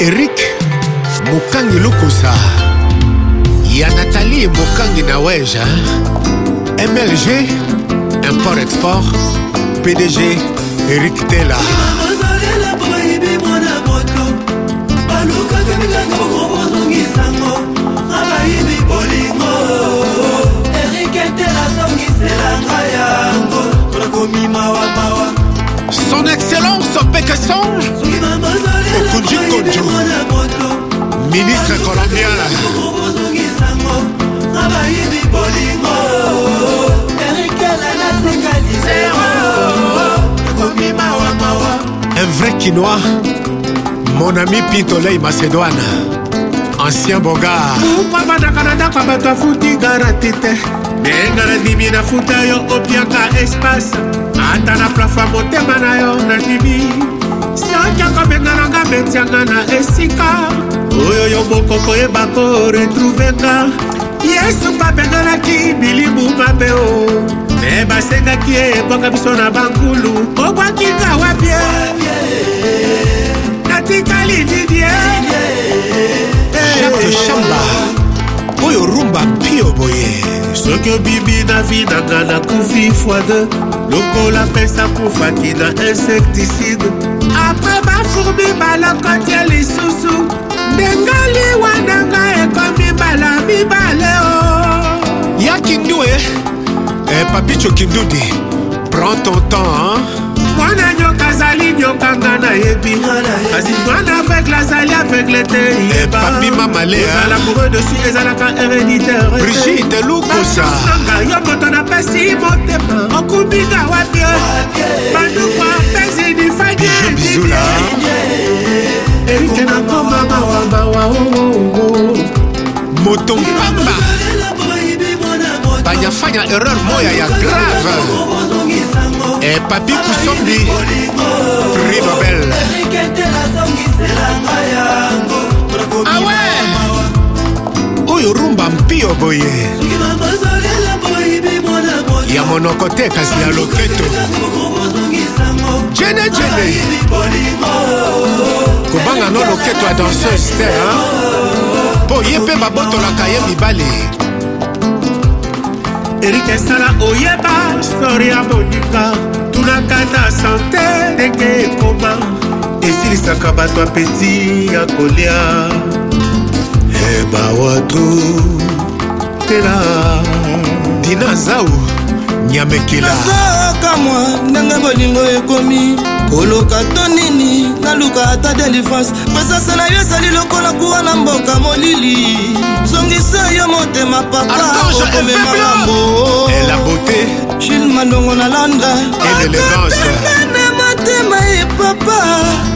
erik mokangi lukusa ya nathalie mokangi na wege mlg import export pdg erik tela komima ministre colombien abayibi bolingo erikela nasenga lizero komima wamawa un vrai kinois mon ami pitolei macédoine ancien bogard pourkua bandaka na ndako bato afuti garati te ndenga nandimi nafuta yo opiaka espace ata na plafa motema na yo nandimi sokiaka benga na nga metianga na esika oyo yo boko koyeba koretrouve nga yesu babenganaki bilibu mabe o me basengaki ebwaka biso na bankulu obwaki nga wapie natikali eh, eh, eh. didie korumba pio boye soki obibi na vidanga nakufi fwade lokola pesa akufaki na insecticide apre bafurbi balokotie lisusu ndenge liwananga ekomi mbala mibale o oh. ya kindu e eh, papicho kindudi prends ton temps hein? mwana nyoka azali nyokanga nayebi kasi mwana nazali aveugle te yebapima maleaozala pour dosi ezalaka héréditaire brigide lukosananga yo moto napesi motema okumika wapi bandukwa mpezi nifaki bizula erike nakoma mawabawa moto mpamba banyafanya erreur moya ya grave e papi kusombi monoko te kasi ya loketo jene jene kobanga no loketo ya danseuse te mpo ye mpe babotolaka ye mibale erik esala oyeba sori ya bolinga tunaka na sante ndenge ekoma esilisaka bato apeti ya kolia eba eh, watu tela dina zau nyamekelaka mwa ndenge bolingo ekomi koluka to nini naluka ata delivrance masasa na yo ezali lokola kuwa na mboka molili zongisa yo motema papa okomema ngambo jule mandongo na londre akotengana motema ye eh, papa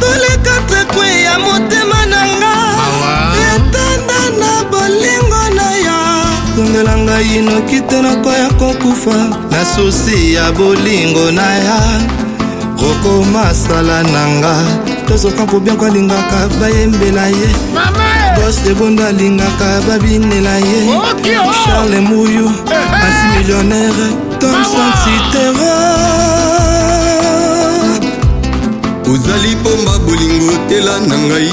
toleka tekwe ya motema na ngai noki te nakoya kokufa nasusi ya bolingo na ya roko masala na nga tozoka kobiako alingaka bayembela ye bos debondo alingaka babinela oh! ye charle muyu eh, eh! asi millionnaire tomson citero ozali pomba bolingo tela na ngai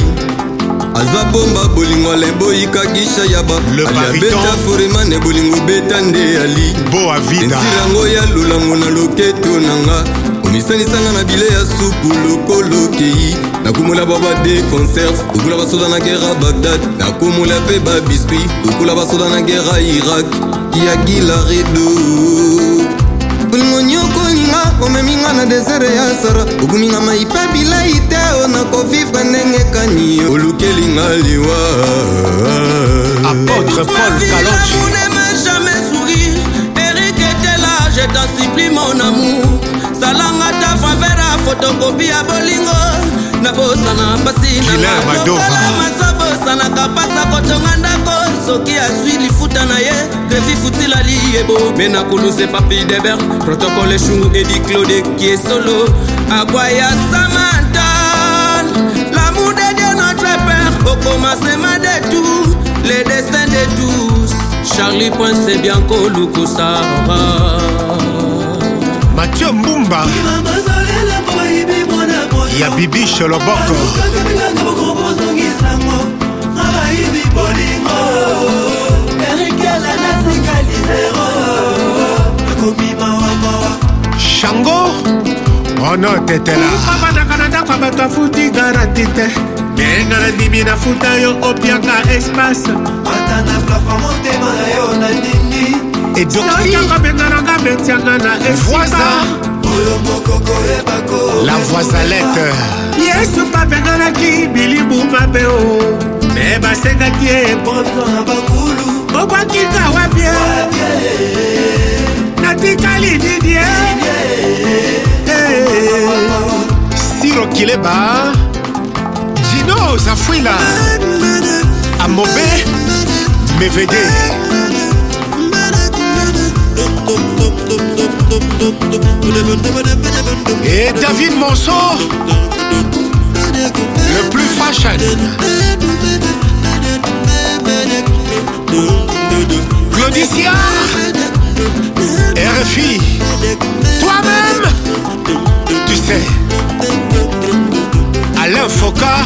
aza bomba bolingo lembo yikakisha yaba aliabeta foremane bolingo beta nde ali entirango ya lolango na loketo na nga omisanisanga na bile ya suku lokolo kei nakomola babade conserve lokola basoda na gere ya bagdad nakomola mpe babiskuit lokola basoda na gere ya irak ya gilaredo bolingo nyoko ninga omeminga na desere ya sara okominga maipa bilai te oyo nakovivre ndenge kani olukeli nga liwa apotre paul kalonji je t'en supplie mon amour salanga ta favera fotokopi ya bolingo nabosana mpasi nalokola masobosanaka mpasa kotonga ndako soki azwi lifuta na ye defi futila liyebo me nakoluse papi deber protokole eshungu edi claude kiesolo akwa ya sama okoma sema de tout le destin de tous charlie prince bianco lukusara mathieu mbumba ya bibi sholoboko shango ono tetela abataka na ndako ya bato afuti garanti te ndenga nandimi nafuta yo opianga espace ata na plafa motema na yo nandimi edokanga bengananga betianga na esika la voisalete yesu babenganaki bilibu mabe o me basengaki ye obwaki kawa bie natikali didie eh. siro kileba à là, Amobé, Mévédé Et David Monceau Le plus fashion Claudicia RFI Toi-même Tu sais Alain l'Infoca.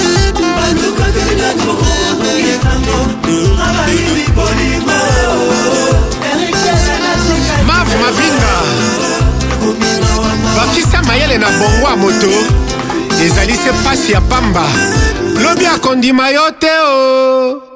mayele na bongo ya moto ezali se pasi ya pamba lobi akondima yo te o oh.